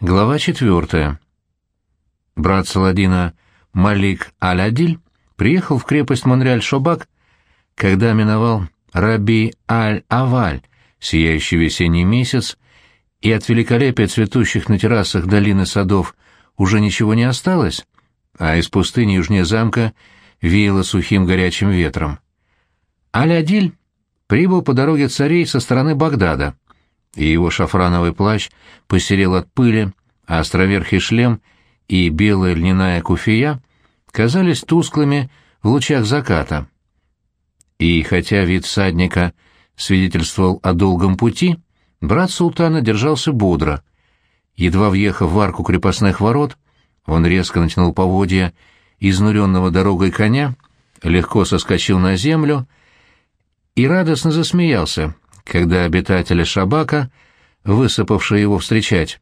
Глава четвертая. Брат Саладина Малик Аль-Адиль приехал в крепость Монреаль-Шобак, когда миновал Раби Аль-Аваль, сияющий весенний месяц, и от великолепия цветущих на террасах долины садов уже ничего не осталось, а из пустыни южнее замка веяло сухим горячим ветром. Аль-Адиль прибыл по дороге царей со стороны Багдада — и его шафрановый плащ посерел от пыли, а островерхий шлем и белая льняная куфия казались тусклыми в лучах заката. И хотя вид всадника свидетельствовал о долгом пути, брат султана держался бодро. Едва въехав в арку крепостных ворот, он резко натянул поводья изнуренного дорогой коня, легко соскочил на землю и радостно засмеялся, когда обитатели Шабака, высыпавшие его встречать,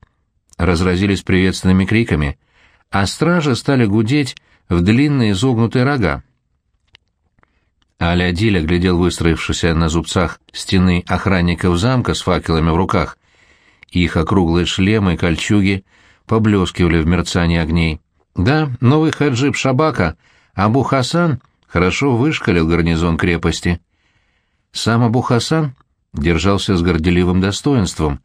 разразились приветственными криками, а стражи стали гудеть в длинные изогнутые рога. Алядиль оглядел выстроившихся на зубцах стены охранников замка с факелами в руках. Их округлые шлемы и кольчуги поблескивали в мерцании огней. Да, новый хаджиб Шабака, Абу Хасан, хорошо вышкалил гарнизон крепости. Сам Абу Хасан держался с горделивым достоинством.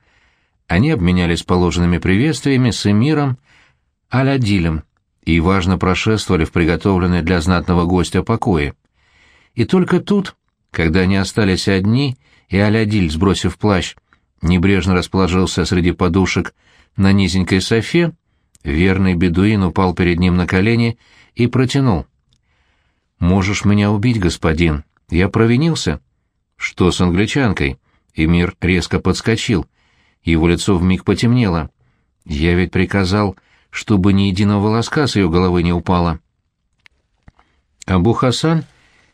Они обменялись положенными приветствиями с эмиром Алядилем и важно прошествовали в приготовленное для знатного гостя покое. И только тут, когда они остались одни, и Алядиль, сбросив плащ, небрежно расположился среди подушек на низенькой софе, верный бедуин упал перед ним на колени и протянул. «Можешь меня убить, господин. Я провинился?» «Что с англичанкой?» Эмир резко подскочил. Его лицо вмиг потемнело. «Я ведь приказал, чтобы ни единого волоска с ее головы не упало». Абу Хасан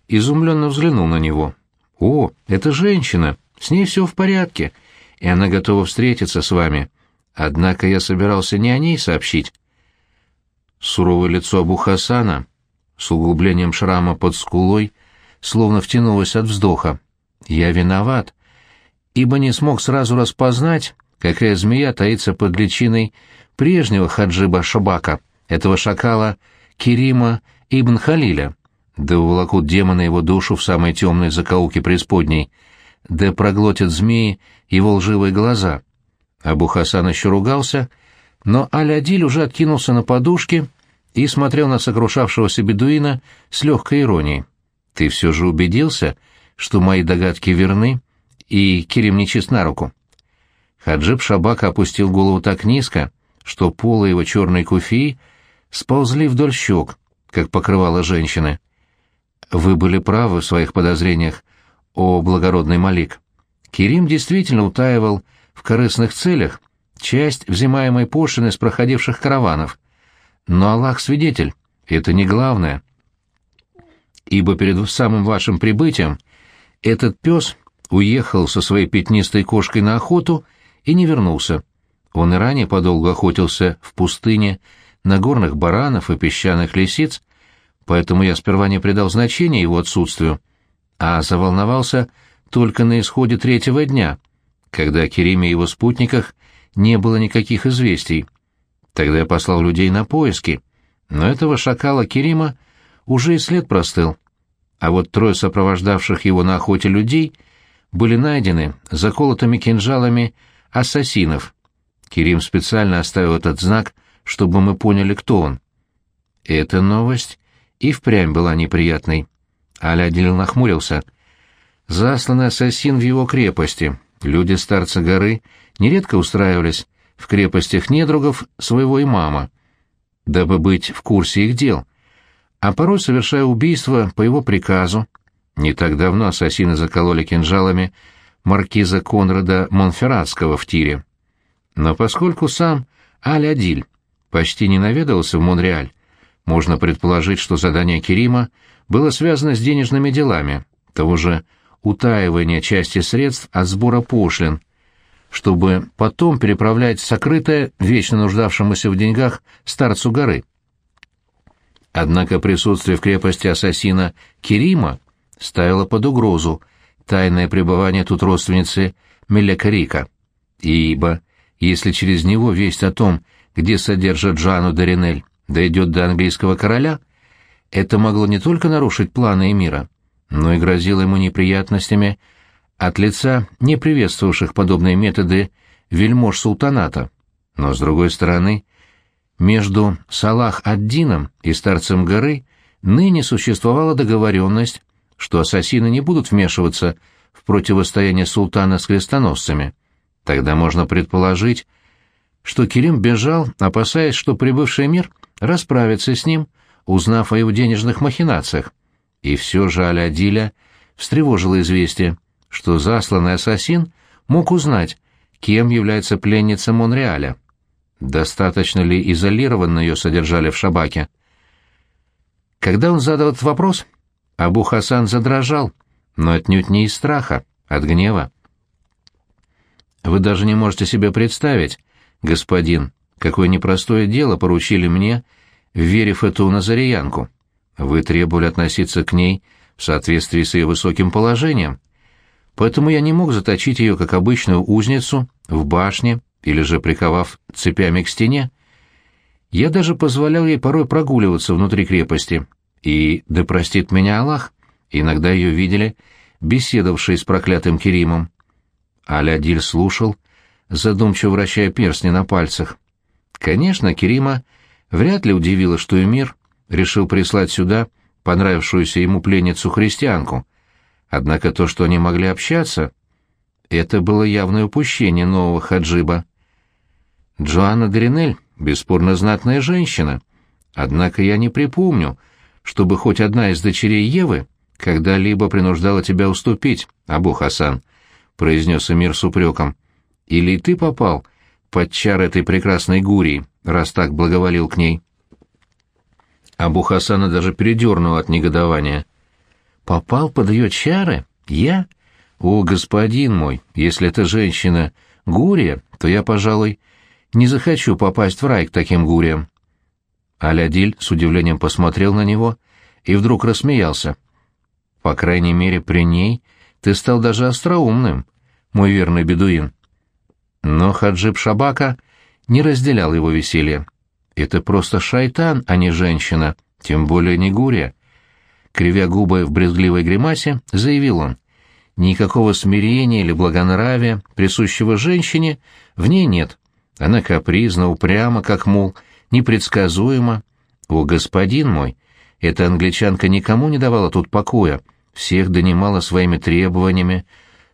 изумленно взглянул на него. «О, это женщина! С ней все в порядке, и она готова встретиться с вами. Однако я собирался не о ней сообщить». Суровое лицо Абу Хасана с углублением шрама под скулой словно втянулось от вздоха. Я виноват, ибо не смог сразу распознать, какая змея таится под личиной прежнего хаджиба Шабака, этого шакала Кирима ибн Халиля. Да уволокут демоны его душу в самой темной закоулке преисподней, да проглотят змеи его лживые глаза. Абу Хасан еще ругался, но Аль-Адиль уже откинулся на подушке и смотрел на сокрушавшегося бедуина с легкой иронией. «Ты все же убедился?» Что мои догадки верны, и Кирим не чист на руку. Хаджиб Шабака опустил голову так низко, что полы его черной куфии сползли вдоль щек, как покрывало женщины. Вы были правы в своих подозрениях, о благородный Малик. Кирим действительно утаивал в корыстных целях часть взимаемой пошлины с проходивших караванов. Но Аллах свидетель, это не главное. Ибо перед самым вашим прибытием этот пес уехал со своей пятнистой кошкой на охоту и не вернулся. Он и ранее подолгу охотился в пустыне на горных баранов и песчаных лисиц, поэтому я сперва не придал значения его отсутствию, а заволновался только на исходе третьего дня, когда о Кериме и его спутниках не было никаких известий. Тогда я послал людей на поиски, но этого шакала Керима уже и след простыл а вот трое сопровождавших его на охоте людей были найдены заколотыми кинжалами ассасинов. Кирим специально оставил этот знак, чтобы мы поняли, кто он. Эта новость и впрямь была неприятной. Алядиль нахмурился. Засланный ассасин в его крепости. Люди старца горы нередко устраивались в крепостях недругов своего имама, дабы быть в курсе их дел — а порой совершая убийство по его приказу. Не так давно ассасины закололи кинжалами маркиза Конрада Монферратского в тире. Но поскольку сам Аль-Адиль почти не наведался в Монреаль, можно предположить, что задание Керима было связано с денежными делами, того же утаивания части средств от сбора пошлин, чтобы потом переправлять сокрытое, вечно нуждавшемуся в деньгах старцу горы. Однако присутствие в крепости ассасина Керима ставило под угрозу тайное пребывание тут родственницы Мелекарика, ибо если через него весть о том, где содержат Жанну Доринель, дойдет до английского короля, это могло не только нарушить планы Эмира, но и грозило ему неприятностями от лица не приветствовавших подобные методы вельмож султаната. Но, с другой стороны, между Салах-ад-Дином и старцем горы ныне существовала договоренность, что ассасины не будут вмешиваться в противостояние султана с крестоносцами. Тогда можно предположить, что Керим бежал, опасаясь, что прибывший мир расправится с ним, узнав о его денежных махинациях. И все же Алядиля встревожило известие, что засланный ассасин мог узнать, кем является пленница Монреаля. Достаточно ли изолированно ее содержали в шабаке? Когда он задал этот вопрос, Абу Хасан задрожал, но отнюдь не из страха, от гнева. Вы даже не можете себе представить, господин, какое непростое дело поручили мне, верив эту назариянку. Вы требовали относиться к ней в соответствии с ее высоким положением. Поэтому я не мог заточить ее, как обычную узницу, в башне или же приковав цепями к стене. Я даже позволял ей порой прогуливаться внутри крепости. И, да простит меня Аллах, иногда ее видели, беседовавшей с проклятым Керимом. Алядиль слушал, задумчиво вращая перстни на пальцах. Конечно, Керима вряд ли удивило, что Эмир решил прислать сюда понравившуюся ему пленницу-христианку. Однако то, что они могли общаться, это было явное упущение нового хаджиба. Джоанна Дринель — бесспорно знатная женщина, однако я не припомню, чтобы хоть одна из дочерей Евы когда-либо принуждала тебя уступить, Абу Хасан, — произнес Эмир с упреком. Или ты попал под чар этой прекрасной гурии, раз так благоволил к ней? Абу Хасана даже передернул от негодования. «Попал под ее чары? Я? О, господин мой, если эта женщина гурия, то я, пожалуй, не захочу попасть в рай к таким гуриям». Алядиль с удивлением посмотрел на него и вдруг рассмеялся. «По крайней мере, при ней ты стал даже остроумным, мой верный бедуин». Но Хаджиб Шабака не разделял его веселье. Это просто шайтан, а не женщина, тем более не гурия. Кривя губы в брезгливой гримасе, заявил он. Никакого смирения или благонравия, присущего женщине, в ней нет. Она капризна, упряма, как мул, непредсказуема. О, господин мой, эта англичанка никому не давала тут покоя, всех донимала своими требованиями,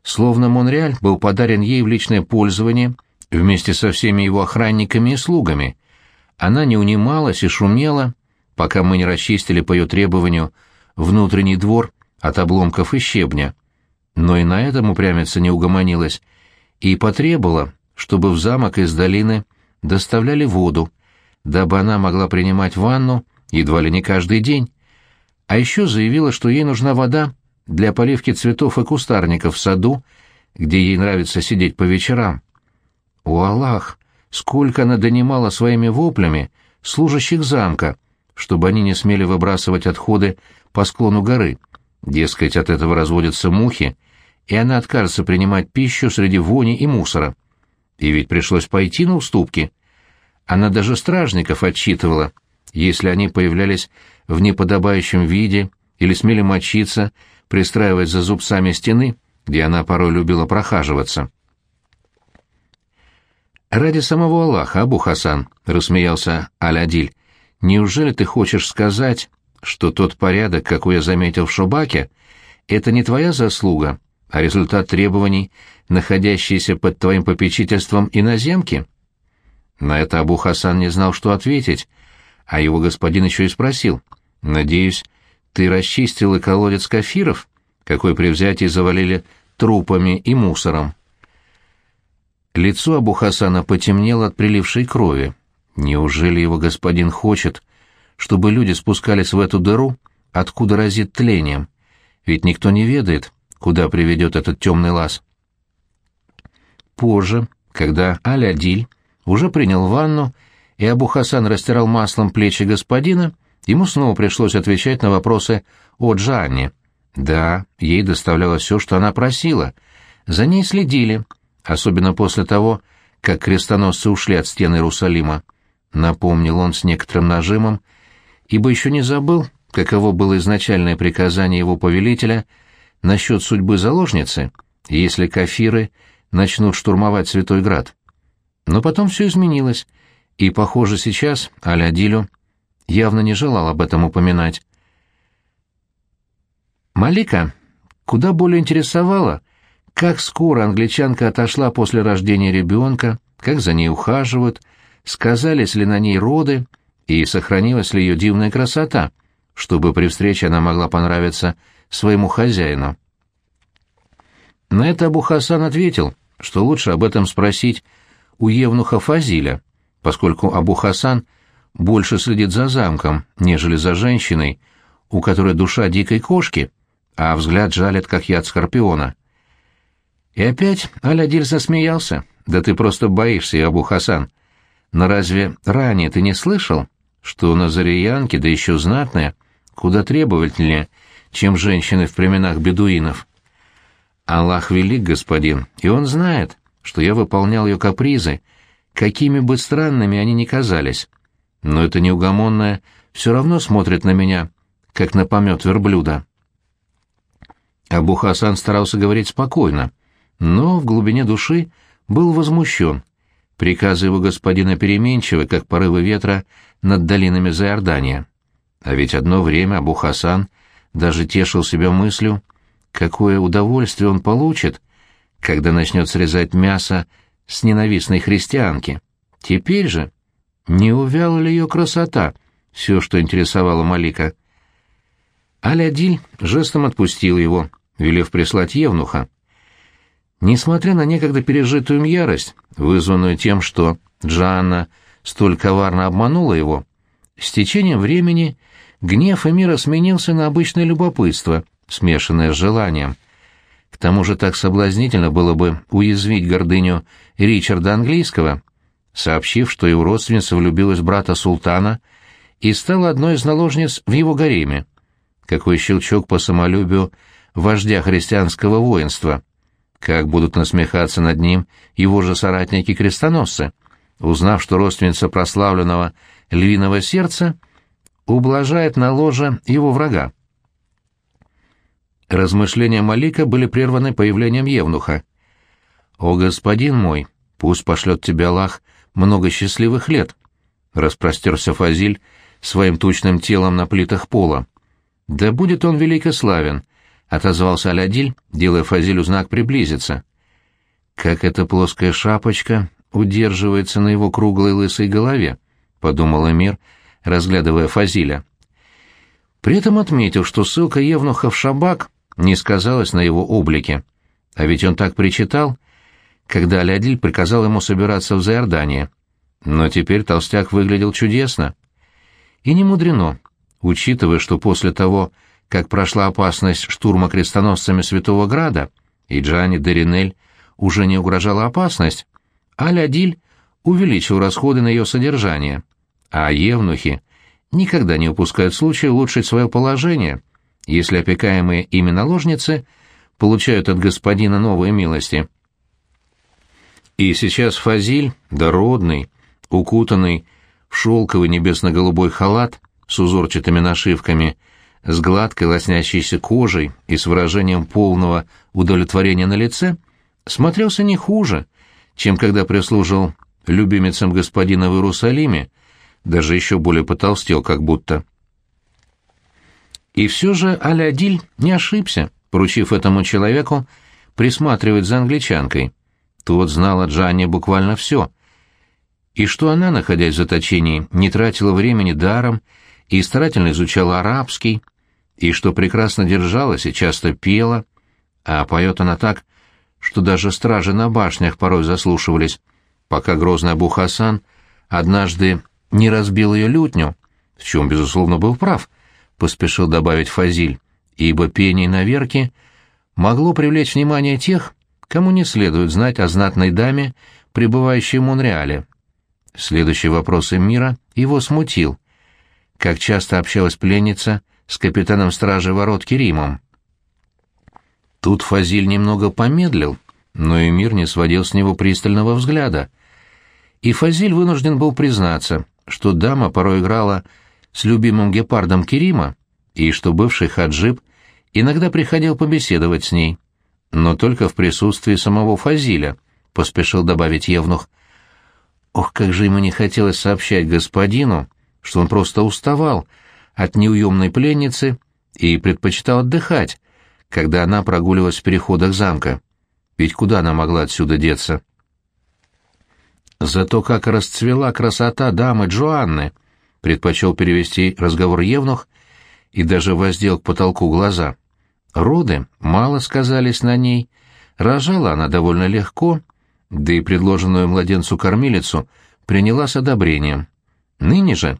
словно Монреаль был подарен ей в личное пользование вместе со всеми его охранниками и слугами. Она не унималась и шумела, пока мы не расчистили по ее требованию внутренний двор от обломков и щебня. Но и на этом упрямица не угомонилась и потребовала, чтобы в замок из долины доставляли воду, дабы она могла принимать ванну едва ли не каждый день. А еще заявила, что ей нужна вода для поливки цветов и кустарников в саду, где ей нравится сидеть по вечерам. О, Аллах! Сколько она донимала своими воплями служащих замка, чтобы они не смели выбрасывать отходы по склону горы. Дескать, от этого разводятся мухи, и она откажется принимать пищу среди вони и мусора. И ведь пришлось пойти на уступки. Она даже стражников отчитывала, если они появлялись в неподобающем виде или смели мочиться, пристраиваясь за зубцами стены, где она порой любила прохаживаться. «Ради самого Аллаха, Абу Хасан», — рассмеялся Алядиль, — «неужели ты хочешь сказать, что тот порядок, какой я заметил в Шубаке, это не твоя заслуга, а результат требований, находящиеся под твоим попечительством иноземки?» На это Абу Хасан не знал, что ответить, а его господин еще и спросил. «Надеюсь, ты расчистил и колодец кафиров, какой при взятии завалили трупами и мусором?» Лицо Абу Хасана потемнело от прилившей крови. Неужели его господин хочет, чтобы люди спускались в эту дыру, откуда разит тлением? Ведь никто не ведает, куда приведет этот темный лаз. Позже, когда Аль-Адиль уже принял ванну, и Абу Хасан растирал маслом плечи господина, ему снова пришлось отвечать на вопросы о Джанне. Да, ей доставлялось все, что она просила. За ней следили — особенно после того, как крестоносцы ушли от стен Иерусалима, напомнил он с некоторым нажимом, ибо еще не забыл, каково было изначальное приказание его повелителя насчет судьбы заложницы, если кафиры начнут штурмовать Святой Град. Но потом все изменилось, и, похоже, сейчас Алядилю явно не желал об этом упоминать. Малика куда более интересовала, как скоро англичанка отошла после рождения ребенка, как за ней ухаживают, сказались ли на ней роды и сохранилась ли ее дивная красота, чтобы при встрече она могла понравиться своему хозяину. На это Абу Хасан ответил, что лучше об этом спросить у евнуха Фазиля, поскольку Абу Хасан больше следит за замком, нежели за женщиной, у которой душа дикой кошки, а взгляд жалит, как яд скорпиона. И опять Алядиль засмеялся. «Да ты просто боишься, Абу Хасан. Но разве ранее ты не слышал, что назариянки, да еще знатные, куда требовательнее, чем женщины в племенах бедуинов?» Аллах велик, господин, и он знает, что я выполнял ее капризы, какими бы странными они ни казались. Но это неугомонное все равно смотрит на меня, как на помет верблюда. Абу Хасан старался говорить спокойно, но в глубине души был возмущен. Приказы его господина переменчивы, как порывы ветра над долинами Заордания. А ведь одно время Абу Хасан даже тешил себя мыслью, какое удовольствие он получит, когда начнет срезать мясо с ненавистной христианки. Теперь же не увяла ли ее красота, все, что интересовало Малика. Алядиль жестом отпустил его, велев прислать Евнуха. Несмотря на некогда пережитую им ярость, вызванную тем, что Джанна столь коварно обманула его, с течением времени гнев Эмира сменился на обычное любопытство, смешанное с желанием. К тому же так соблазнительно было бы уязвить гордыню Ричарда Английского, сообщив, что его родственница влюбилась в брата султана и стала одной из наложниц в его гареме. Какой щелчок по самолюбию вождя христианского воинства! Как будут насмехаться над ним его же соратники-крестоносцы, узнав, что родственница прославленного львиного сердца ублажает на ложе его врага. Размышления Малика были прерваны появлением Евнуха. «О, господин мой, пусть пошлет тебе Аллах много счастливых лет!» Распростерся Фазиль своим тучным телом на плитах пола. «Да будет он великославен!» — отозвался Алядиль, делая Фазилю знак приблизиться. «Как эта плоская шапочка удерживается на его круглой лысой голове», — подумал Эмир, разглядывая Фазиля. При этом отметил, что ссылка Евнуха в шабак не сказалось на его облике. А ведь он так причитал, когда Алядиль приказал ему собираться в Заордание. Но теперь толстяк выглядел чудесно. И не мудрено, учитывая, что после того, как прошла опасность штурма крестоносцами Святого Града, и Джани Деринель уже не угрожала опасность, Алядиль увеличил расходы на ее содержание, а евнухи никогда не упускают случая улучшить свое положение — если опекаемые ими наложницы получают от господина новые милости. И сейчас Фазиль, дородный, укутанный в шелковый небесно-голубой халат с узорчатыми нашивками, с гладкой лоснящейся кожей и с выражением полного удовлетворения на лице, смотрелся не хуже, чем когда прислужил любимицам господина в Иерусалиме, даже еще более потолстел как будто. И все же Алядиль не ошибся, поручив этому человеку присматривать за англичанкой. Тот знал о Джанне буквально все. И что она, находясь в заточении, не тратила времени даром и старательно изучала арабский, и что прекрасно держалась и часто пела, а поет она так, что даже стражи на башнях порой заслушивались, пока грозный Абу Хасан однажды не разбил ее лютню, в чем, безусловно, был прав — поспешил добавить Фазиль, ибо пение на верке могло привлечь внимание тех, кому не следует знать о знатной даме, пребывающей в Монреале. Следующий вопрос Эмира его смутил. Как часто общалась пленница с капитаном стражи ворот Керимом? Тут Фазиль немного помедлил, но Эмир не сводил с него пристального взгляда. И Фазиль вынужден был признаться, что дама порой играла с любимым гепардом Керима, и что бывший хаджиб иногда приходил побеседовать с ней. Но только в присутствии самого Фазиля, — поспешил добавить Евнух. Ох, как же ему не хотелось сообщать господину, что он просто уставал от неуемной пленницы и предпочитал отдыхать, когда она прогуливалась в переходах замка. Ведь куда она могла отсюда деться? Зато как расцвела красота дамы Джоанны, предпочел перевести разговор Евнух и даже воздел к потолку глаза. Роды мало сказались на ней, рожала она довольно легко, да и предложенную младенцу кормилицу приняла с одобрением. Ныне же,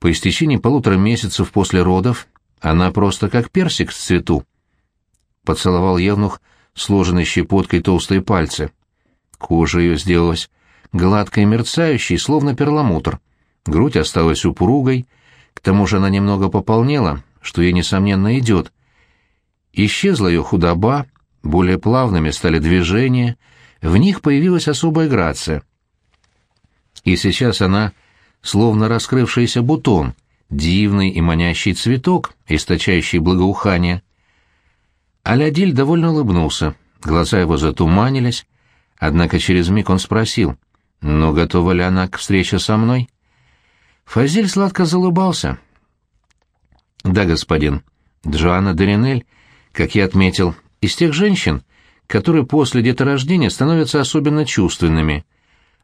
по истечении полутора месяцев после родов, она просто как персик в цвету. Поцеловал Евнух сложенной щепоткой толстые пальцы. Кожа ее сделалась гладкой и мерцающей, словно перламутр. Грудь осталась упругой, к тому же она немного пополнела, что ей, несомненно, идет. Исчезла ее худоба, более плавными стали движения, в них появилась особая грация. И сейчас она, словно раскрывшийся бутон, дивный и манящий цветок, источающий благоухание. Алядиль довольно улыбнулся, глаза его затуманились, однако через миг он спросил, «Но готова ли она к встрече со мной?» Фазиль сладко залыбался. «Да, господин. Джоанна Доринель, как я отметил, из тех женщин, которые после деторождения становятся особенно чувственными.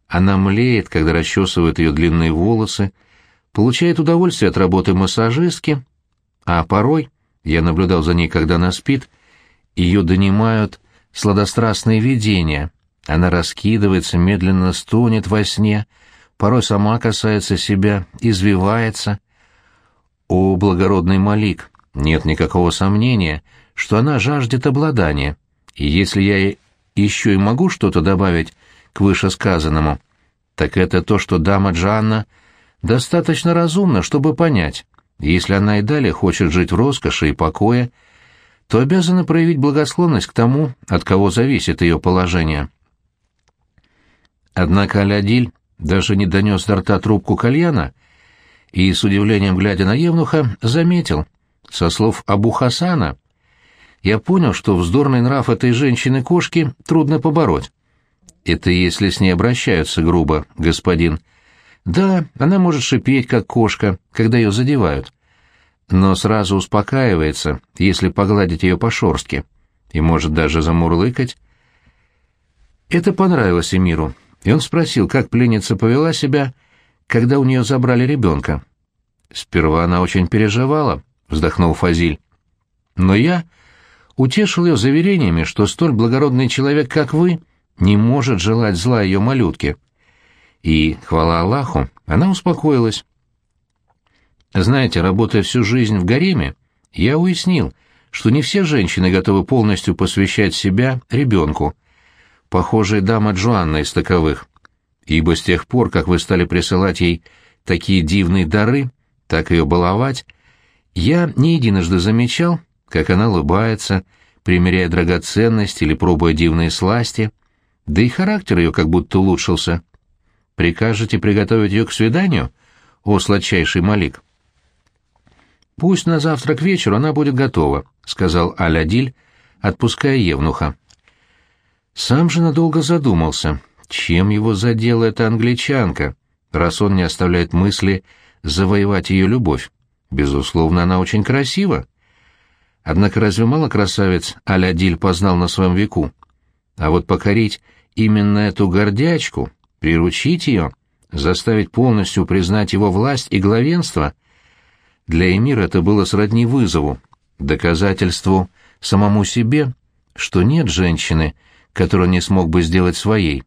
Она млеет, когда расчесывают ее длинные волосы, получает удовольствие от работы массажистки, а порой, я наблюдал за ней, когда она спит, ее донимают сладострастные видения. Она раскидывается, медленно стонет во сне, порой сама касается себя, извивается. О, благородный Малик, нет никакого сомнения, что она жаждет обладания, и если я еще и могу что-то добавить к вышесказанному, так это то, что дама Джанна достаточно разумна, чтобы понять, если она и далее хочет жить в роскоши и покое, то обязана проявить благосклонность к тому, от кого зависит ее положение. Однако Алядиль даже не донес до рта трубку кальяна и, с удивлением глядя на Евнуха, заметил, со слов Абу Хасана, я понял, что вздорный нрав этой женщины-кошки трудно побороть. Это если с ней обращаются грубо, господин. Да, она может шипеть, как кошка, когда ее задевают. Но сразу успокаивается, если погладить ее по шорстке. И может даже замурлыкать. Это понравилось Эмиру, и он спросил, как пленница повела себя, когда у нее забрали ребенка. «Сперва она очень переживала», — вздохнул Фазиль. «Но я утешил ее заверениями, что столь благородный человек, как вы, не может желать зла ее малютке. И, хвала Аллаху, она успокоилась. Знаете, работая всю жизнь в гареме, я уяснил, что не все женщины готовы полностью посвящать себя ребенку. Похожая дама Джоанна из таковых. Ибо с тех пор, как вы стали присылать ей такие дивные дары, так ее баловать, я не единожды замечал, как она улыбается, примеряя драгоценности или пробуя дивные сласти, да и характер ее как будто улучшился. Прикажете приготовить ее к свиданию, о сладчайший Малик? «Пусть на завтра к вечеру она будет готова», — сказал Алядиль, отпуская Евнуха. Сам же надолго задумался, чем его задела эта англичанка, раз он не оставляет мысли завоевать ее любовь. Безусловно, она очень красива. Однако разве мало красавец Алядиль познал на своем веку? А вот покорить именно эту гордячку, приручить ее, заставить полностью признать его власть и главенство, для Эмира это было сродни вызову, доказательству самому себе, что нет женщины, которую не смог бы сделать своей.